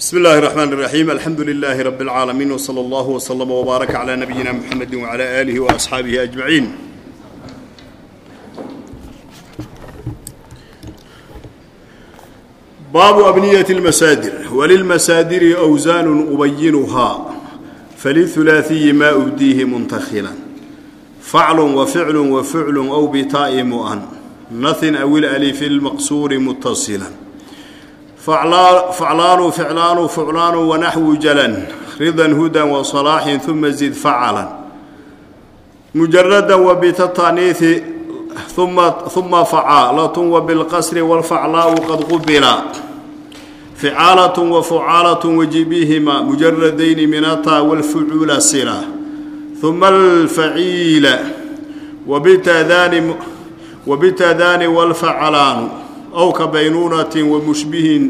بسم الله الرحمن الرحيم الحمد لله رب العالمين وصلى الله وسلم وبارك على نبينا محمد وعلى آله وأصحابه أجمعين باب أبنية المسادر وللمسادر أوزان أبينها فللثلاثي ما أبديه منتخلا فعل وفعل وفعل أو بتاء مؤن نث أو الألف المقصور متصلا faclaanu ficlaanu fuclaanu wanaxwu jalan ridan hudan wasalaaxin uma zid facalan mujaradan wabitataniihi uma facaalatun wabilqasri walfaclaau qad qubila ficaalatun wafucaalatun wajibihima mujaradayni min ataa walfucuula sila uma alfaciila wabitadaani wabitadaani walfacalaanu أو كبينونة ومشبه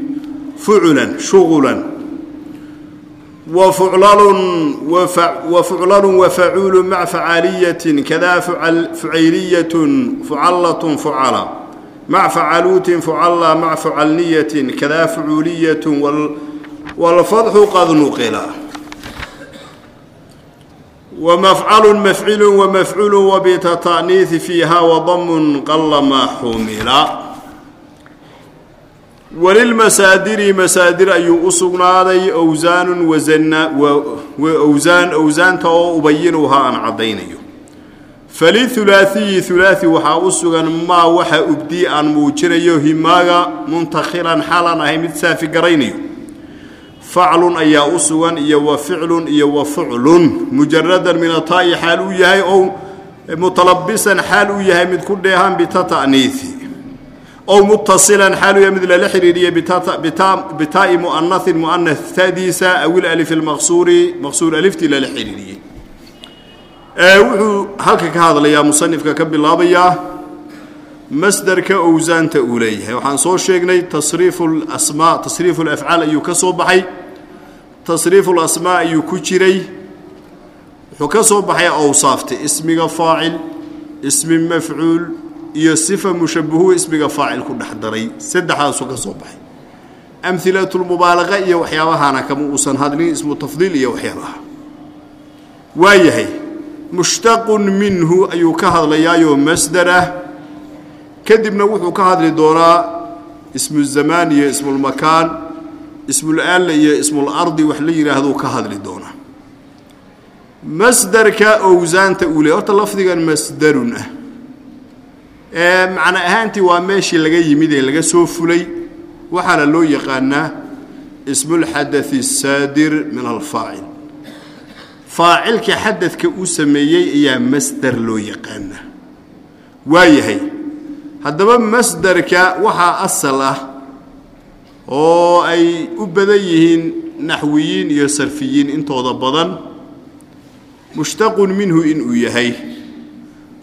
فعلا شغلا. وفعلان وفع وفعلان وفعول مع فعالية كذا فعل فعيلية فعلة فعلا. مع فعلوت فعلا مع فعلنية كذا فعولية. وال والفضح قد نقل. ومفعل مفعل ومفعول وبتتانيث فيها وضم قل ما حمل. Walilmasaadiri masaadir ayuu u sugnaaday awsaanun wasanna awsaan awsaanta oo ubayinuhaa aan caddaynayo. Falihulaaiyi hulaai waxaa u sugan maa waxa ubdii aan muujinayo himaaga muntakhilan xaalaan ahay mid saafi garaynayo. Faclun ayaa u sugan iyo wa ficlun iyo wa fuclun. Mujaradan min ataa'i xaal uu yahay oo mutalabisan xaal uu yahay mid ku dheehan bitata'niihi ow mutasilan xaaluya mid lala xidhiiriyey bitaa'i mu'anahin mu'anah tadiisa awil alif almaqsuuri maqsuur aliftii lala xidhiiriyey wuxuu halka ka hadlayaa musanifka ka bilaabayaa masderka owsaanta uu leeyahay waxaan soo sheegnay tasriifu lasmaa tasriifu lafcaal ayuu ka soo baxay tasriifu lasmaa ayuu ku jiray wuxuu ka soo baxay awsaafta ismiga faacil ismi mafcuul iyo sifa mushabahu ismiga faacil ku dhex daray saddexdaasuu ka soo baxay. Amhilatulmubaalaqa iyo waxyaabahana kama uusan hadlin ismu tafdiil iyo waxyaabaha waa yahay mushtaqun minhu ayuu ka hadlayaayoo masdar ah. Kadibna wuxuu ka hadli doonaa ismu zamaan iyo ismulmakaan ismulaalla iyo ismulardi wax la yidhaahduu ka hadli doonaa masdarka owsaanta uu le horta lafdigan masdarun ah macno ahaantii waa meeshii laga yimid ee laga soo fulay. Waxaana loo yaqaanaa ismulxadai asaadir min alfaacil. Faacilka xadadka uu sameeyey ayaa masder loo yaqaanaa. Waa yahay haddaba masderka waxaa asal ah oo ay u badan yihiin naxwiyiin iyo sarfiyiin intooda badan mushtaqun minhu inuu yahay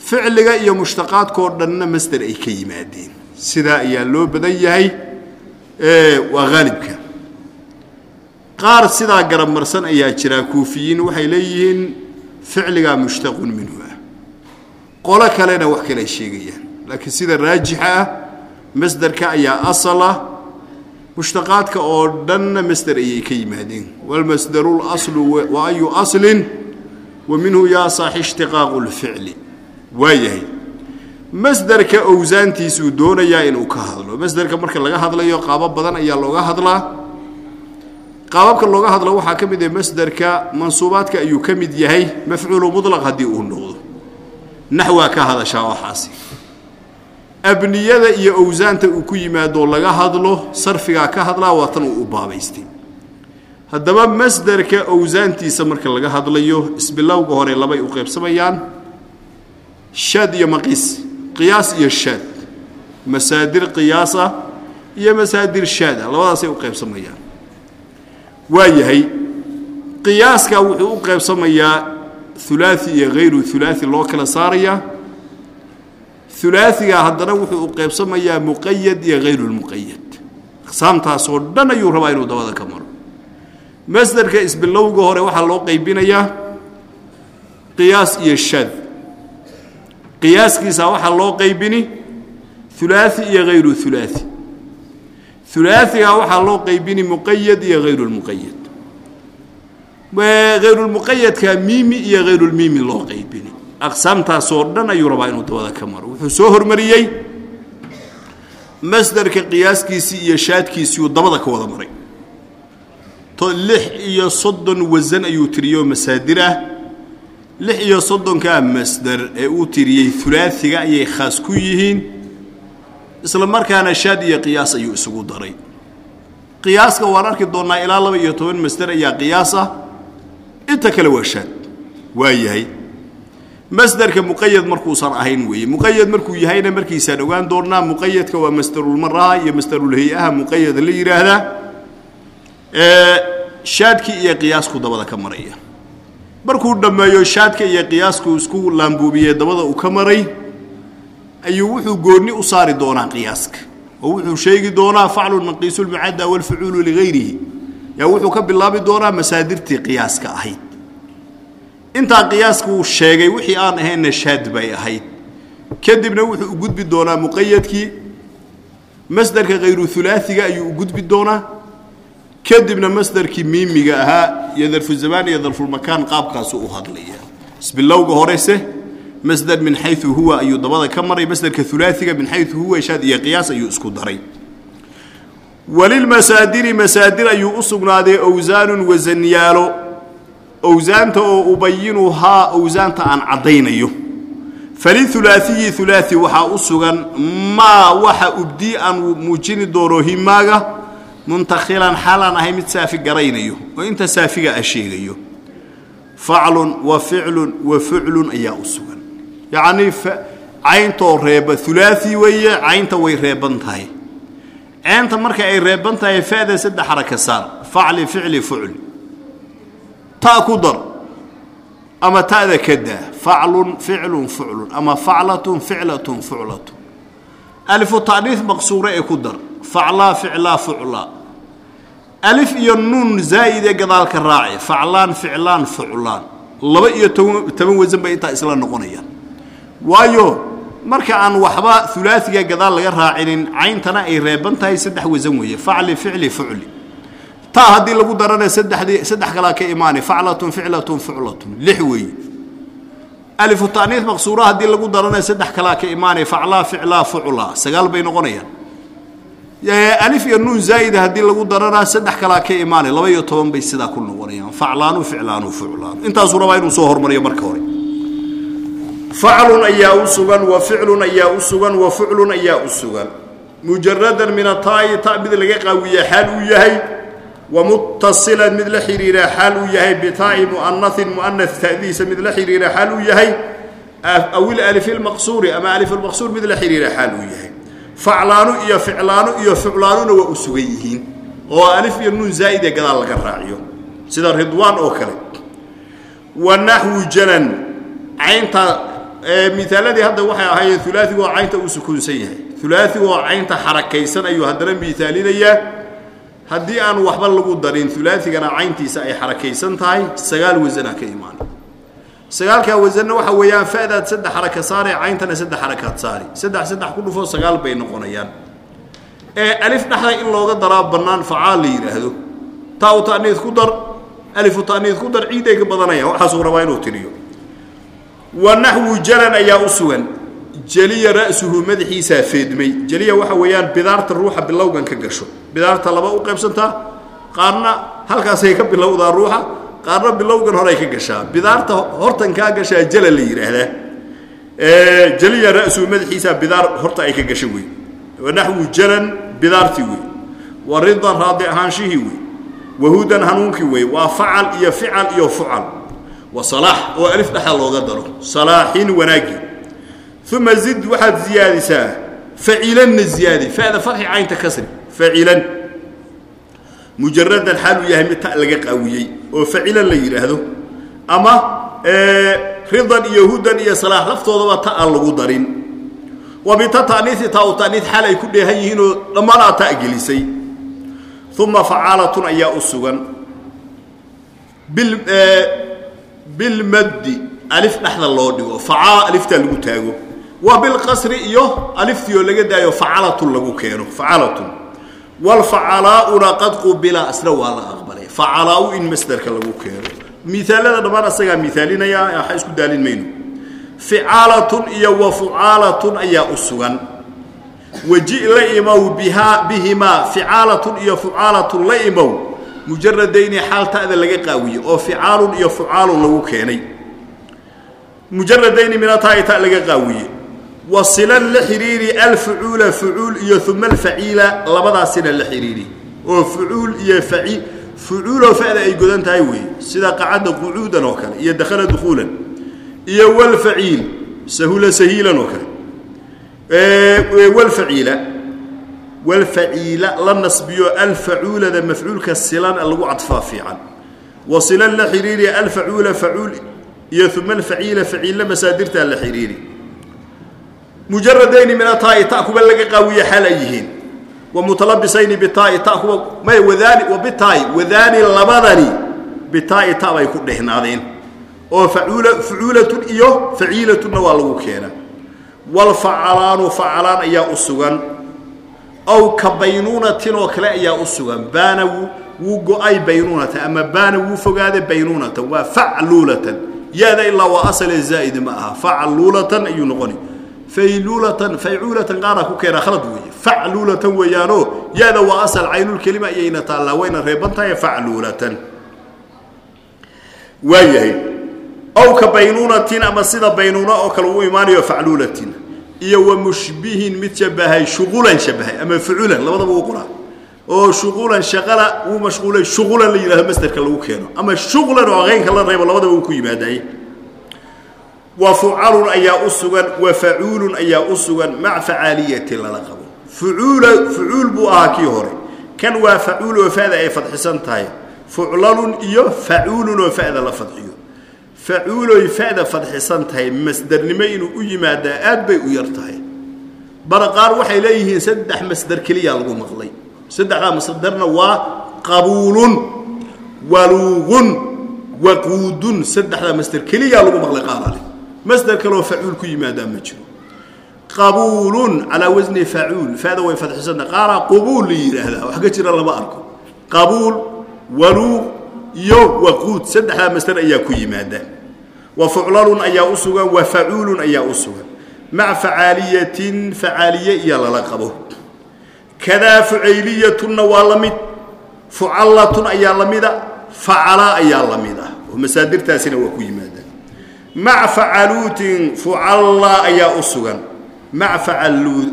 ficliga iyo mushtaqaadkoo dhanna masder ay ka yimaadeen. Sidaa ayaa loo badan yahay waa haalibka qaar sidaa garab ayaa jira kuufiyiin waxay leeyihiin ficligaa mushtaqun minhu ah. Qolo kalena wax kale sheegayaan. Laakiin sida raajixa ah masderka ayaa asal ah. Mushtaqaadka oo dhanna masder ayay ka yimaadeen. Walmasdaru laslu wa ayu aslin wa minhu yaa saaxi ishtiqaaqu lficli waa yahay. Masderka owsaantiisuu doonayaa inuu ka hadlo. Masderka marka laga hadlayo qaabab badan ayaa looga hadlaa. Qaababka looga hadlo waxaa ka mid ah masderka mansuubaadka ayuu ka mid yahay. Mafcuulu mulaq haddii uu noqdo. Naxwaa ka hadashaa waxaasi. Abniyada iyo owsaanta uu ku yimaadoo laga hadlo sarfigaa ka hadlaa waa tan uu u baabaystay. Haddaba masderka owsaantiisa marka laga hadlayo isbilowga hore labay u qaybsamayaan shaad iyo maqiis qiyaas iyo shaad masaadir qiyaasa iyo masaadir shaada labadaasay u qaybsamayaan waa yahay qiyaaska wuxuu u qaybsamayaa hulaai iyo hayru hulaai loo kala saarayaa hulaaiga haddana wuxuu u qaybsamayaa muqayad iyo hayrulmuqayad aqsaamtaasoo dhan ayuu rabaa inuu dabada ka maro masderka isbilowga hore waxaa loo qaybinayaa qiyaas iyo shaad qiyaaskiisa waxaa loo qaybini ulaai iyo hayru ulaai ulaaiga waxaa loo qaybini muqayad iyo hayrulmuqayad hayrulmuqayadka miimi iyo hayrulmiimi loo qaybini. Aqsaamtaasoo dhan ayuu rabaa inuu dabada ka maro. Wuxuu soo hormariyey masderka qiyaaskiisii iyo shaadkiisiiuu dabada ka wada maray. To lix iyo soddon wasan ayuu tiriyey oo masaadir ah lix iyo soddonkaa masder ee uu tiriyey ulaaiga ayay khaas ku yihiin isla markaana shaad iyo qiyaas ayuu isugu daray. Qiyaaska waan arki doonnaa ilaa laba iyo toban masder ayaa qiyaas ah inta kale waa shaad. Waa yahay. Masderka muqayad markuusan ahayn weeye. Muqayad markuu yahayna markiisaan ogaan doonnaa muqayadka waa masdarulmaraha iyo masdarulhay-aha muqayad la yidhaahdaa shaadkii iyo qiyaasku dabada ka maraya markuu dhammeeyo shaadka iyo qiyaasku isku laambuubiyee dabada uu ka maray ayuu wuxuu goonni u saari doonaa qiyaaska oo wuxuu sheegi doonaa faclun manqiisu lmucadda walfucuulu ligayrihi yaa wuxuu ka bilaabi doonaa masaadirtii qiyaaska ahayd. Intaa qiyaaska uu sheegay wixii aan ahaynna shaad bay ahayd. Kadibna wuxuu u gudbi doonaa muqayadkii masderka khayru ulaaiga ayuu u gudbi doonaa kadibna masderkii miimiga ahaa iyo darfuzamaan iyo darfulmakaan qaabkaasu u hadlaya. Isbilowga horese masder min xayu huwa ayuu dabada ka maray masderka ulaaiga min xayu huwa shaad iyo qiyaas ayuu isku daray. Walilmasaadiri masaadir ayuu u sugnaaday owsaanun wasanyaalo owsaanta oo ubayinuhaa owsaanta aan caddaynayo. Faliulaaiyi ulaai waxaa u sugan maa waxa ubdii aan muujini doono himaaga muntakhilan xaalaan ahay mid saafi garaynayo oo inta saafiga ah sheegayo. Faclun wa ficlun wa fuclun ayaa u sugan. Yacnii cayntoo reeba ulaai weeye caynta way reeban tahay. Ceenta marka ay reeban tahay fa'da saddex xaraka saar facli ficli fucli. Ta ku dar ama ta'da ka daa faclun ficlun fuclun ama faclatun ficlatun fuclatun. Alifu ta'niif maqsuure ee ku dar faclaa ficlaa fuclaa alif iyo nuun zaa'idee gadaalka raaci. Faclaan ficlaan fuclaan. Laba iyo toban wasan bay intaa isla noqonayaan. Waayo marka aan waxba ulaaiga gadaal laga raacinin cayntana ay reeban tahay saddex wasan weeye. Facli ficli fucli. Taa haddii lagu darana saddexdii saddex kalaa ka imaanay faclatun ficlatun fuclatun. Lix weeye. Alifu maqsuura haddii lagu darana saddex kalaa ka imaanay faclaa ficlaa fuclaa. Sagaal bay noqonayaan alif iyo nuun zaa'ida haddii lagu darana saddex kalaa ka imaanay laba iyo toban bay sidaa ku noqonayaan. Faclaanu ficlaanu fuclaanu. Intaasuu rabaa inuu soo hormariyo marka hore. Faclun ayaa u sugan wa ficlun ayaa u sugan wa fuclun ayaa u sugan. Mujaradan min ataa'i ta mid laga qaawiya xaal uu yahay. Wa muttasilan mid la xidhiira xaal uu yahay. Bitaa'i mu'anain mu'anas ta'diisa mid la xidhiira xaal uu yahay. Awil alifilmaqsuuri ama alifilmaqsuur mid la xidhiira xaal uu yahay faclaanu iyo ficlaanu iyo fuclaanuna waa u sugan yihiin oo alif iyo nuun zaa'idee gadaal laga raaciyo. Sida ridwaan oo kale. Wa naxwu jalan caynta miaaladii hadda waxay ahaayeen ulaaigu oo caynta uu sukuunsan yahay. Ulaaigu oo caynta xarakaysan ayuu haddana miaalinayaa haddii aan waxba lagu darin ulaaigana cayntiisa ay xarakaysan tahay sagaal wasanaa ka imaana sagaalkaa wasanna waxa weeyaan fadaad saddex xaraka saare cayntana saddex xarakaad saari. Saddex saddex ku dhufo sagaal bay noqonayaan. Ee alif dhexda in looga daraa bannaan facaal la yidhaahdo taa u ta'niid ku dar alifu ta'niid ku dar ciiday ka waxaasuu rabaa inuu tiriyo. Wa naxwu jalan ayaa u sugan. Jeliya ra'suhu madaxiisaa feedmay. Jeliya waxa weeyaan bidaarta ruuxa bilowgan ka gasho. Bidaarta laba u qaybsantaa qaarna halkaasay ka bilowdaa ruuxa qaarna bilowgan horay ka gashaa. Bidaarta hortankaa gashaa jala la yidhaahdaa. Jeliya ra'suhu madaxiisaa bidaar horta ay ka gasho wey wa naxwu jalan bidaartii wey wa ridan raadi ahaanshihii wey wa hudan hanuunkii wey waa facal iyo fical iyo fucal. Wa salaax oo alif dhexda looga daro. Salaaxin wanaagii uma zid waxaad ziyaadisaa. Facilanna ziyaadi. Fada farxi caynta kasri. Facilan mujaradan xaal uu yahay mid ta laga qaawiyey oo facilan la yidhaahdo ama ridan iyo hudan iyo salaax laftoodaba ta aan lagu darin. Wa bita ta'niisi taa u ta'niis xaal ay ku dheehan yihiinoo dhammaanaa ta gelisay. Uma facaalatun ayaa u sugan. Bilmaddi alif dhexda loo dhigo facaa aliftaa lagu taago. Waa bilqasri iyo aliftii oo laga daayo facalatun lagu keeno facalatun walfacalaa'una qad qubila asna waa la aqbalay. Facalaa'u in masderka lagu keeno. Miaalada dhammaan asagaa miaalinaya waxa isku daalin mayno. Ficaalatun iyo wa ayaa u sugan. Waji la imow bihaa bihimaa ficaalatun iyo fucaalatun la imow. Mujaradayni xaal ta'da laga qaawiye oo ficaalun iyo fucaalun lagu keenay. Mujaradayni minataai ta laga qaawiye wasilan la xidhiiri alfucuula fucuul iyo uma alfaciila labadaasina la xidhiiri oo fucuul iyo faciil fucuuloo fa'da ay godan tahay weeye sida qacadda qucuudan oo kale iyo dakhala dukhuulan iyo walfaciil sahula sahiilan oo kale. Walfaciila walfaciila la nasbiyo alfacuulada mafcuulka silan lagu cadfaa fiican. Wasilan la xidhiiri alfacuula facuul iyo uma alfaciila faciilla masaadirtaa la xidhiiri mujaradayni min ataai ta kuba laga qaawiye xaal ay yihiin. Wa mutalabisayni bitaai ta kuba may wadaani wa bitaai wadaani labadani bitaai ta bay ku dhehnaadeen. Oo facuula fucuulatun iyo faciilatunna waa lagu keena walfacalaanu facalaan ayaa u sugan. Ow ka baynuunatin oo kale ayaa u sugan. Baana wuu go'ay baynuunatan ama baana wuu fogaaday baynuunatan waa facluulatan yaada ilaa waa asale zaa'id ma aha. Facluulatan ayuu noqoni faylulatan faycuulatan qaara ku keena khalad weeye. Facluulatan weeyaanoo yaada waa asal caynulkelima ayayna taallaa wayna reeban tahay facluulatan. Waa yahay ow ka baynuunatin ama sida baynuuna oo kale u imaanayo facluulatin iyo wa mushbihin mid shabahay shuqulan shabahay ama fuculan labadaba uu qoraa oo shuqulan shaqala uu mashquulay shuqulan la yidhahdo masderka lagu keeno. Ama shuqlan oo qaynka la reebo labadaba uu ku yimaadaye wa fucalun ayaa u sugan wa facuulun ayaa u sugan mac facaaliyati lala qabo. Fucuul buu ahaa kii hore. Kan waa facuul oo fa'da ay fadxisan tahay fuclalun iyo facuulun oo fa'da la fadxiyo. Facuuloy fa'da fadxisan tahay masdernimo inuu u yimaadaa aad bay u yar tahay. Baraqaar waxay leeyihiin saddex masder keliya lagu masder kaleoo facuul ku yimaadaa ma jiro. Qabuulun calaa wasni facuul. Fa'da way fadxisantahay. Qaaraa qubuul la yidhaahdaa wax ka jira lama arko. Qabuul waluuq iyo waquud saddexdaa masder ayaa ku yimaada wa fuclalun ayaa u sugan wa facuulun ayaa u sugan. Maca facaaliyatin facaaliye iyo lala qabo. Kadaa fucayliyatunna waa la mid. Fucallatun ayaa la mida. Facala ayaa la mid ah oo masaadirtaasina waa ku yimaadaan maca facaluutin fucalla ayaa u sugan. Maa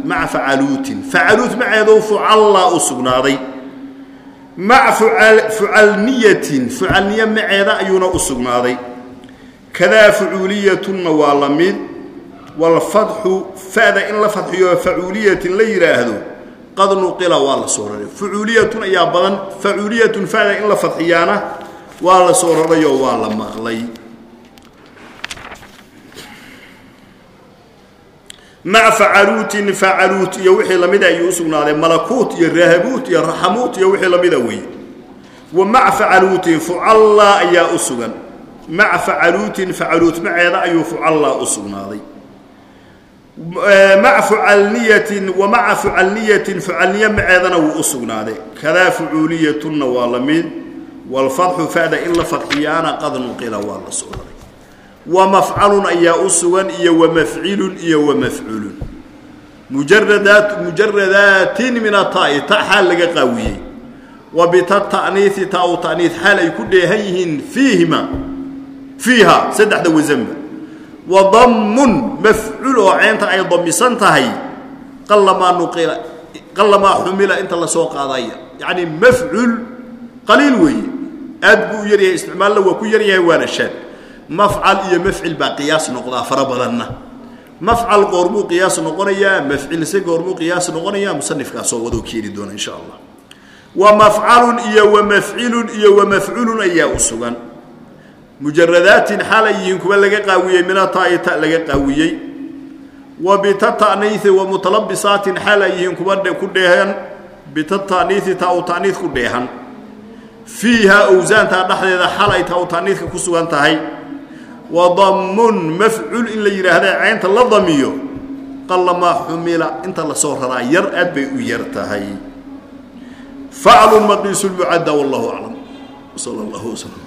maca facaluutin. Facaluut maceedo fucalla u sugnaaday. Maca fucalniyatin fucalniye maceeda ayuuna u sugnaaday. Kadaa fucuuliyatunna waa la mid. Walfadxu fa'da in la fadxiyo facuuliyatin la yidhaahdo qad nuqila waa la soo raray. Fucuuliyatun ayaa badan. Facuuliyatun fa'da in la fadxiyaana waa la soo rarayoo waa la maqlay maca facaluutin facaluut iyo wixii lamida ayuu u sugnaaday. Malakuut iyo rahabuut iyo raxamuut iyo wixii lamida weeye. Wa maca facaluutin fucalla ayaa u sugan. Maca facaluutin facaluut maceeda ayuu fucalla u sugnaaday. Maca fucalniyatin wa maca fucalniyatin fucalniye maceedana wuu u sugnaaday. Kadaa fucuuliyatunna waa la mid. Walfadxu fa'da in wa mafcalun ayaa u sugan iyo wa mafcilun iyo wa mafcuulun mujaradaat mujaradaatin min ataai ta xaal laga qaawiyey. Wa bita ta'niisi ta u ta'niis xaal ay ku dheehan yihiin fiihima. Fiiha saddexda wasanba wa dammun mafcuul oo ceenta ay damisan tahay qallamaa nuqila qallamaa xumila inta la qaadaya yacni mafcuul qaliil weeye. Aad buu u yaryahay isticmaalna waa ku yaryahay waana shaad mafcal iyo mafcil baa qiyaas noqdaa fara badanna. Mafcal goormuu qiyaas noqonayaa mafcilse goormuu qiyaas noqonayaa musanifkaasoo wadoo keeni doona insha allah. Wa mafcalun iyo wa mafcilun iyo wa mafcuulun ayaa u sugan. Mujaradaatin xaal yihiin kuwa laga qaawiyey minataai ta laga qaawiyey. Wa bita ta'niisi wa mutalabisaatin xaal yihiin kuwa ku dheehan bita ta'niisi ta u ta'niis ku dheehan. Fiiha owsaantaa dhexdeeda xal ay ta u ku sugan tahay wa dammun mafcuul in la yidhaahda caynta la damiyo. Qallamaa xumila inta la soo raraa yar aad bay u yar tahay. Faclu maqiisu lmucadda wallahu aclam sal allahu waslm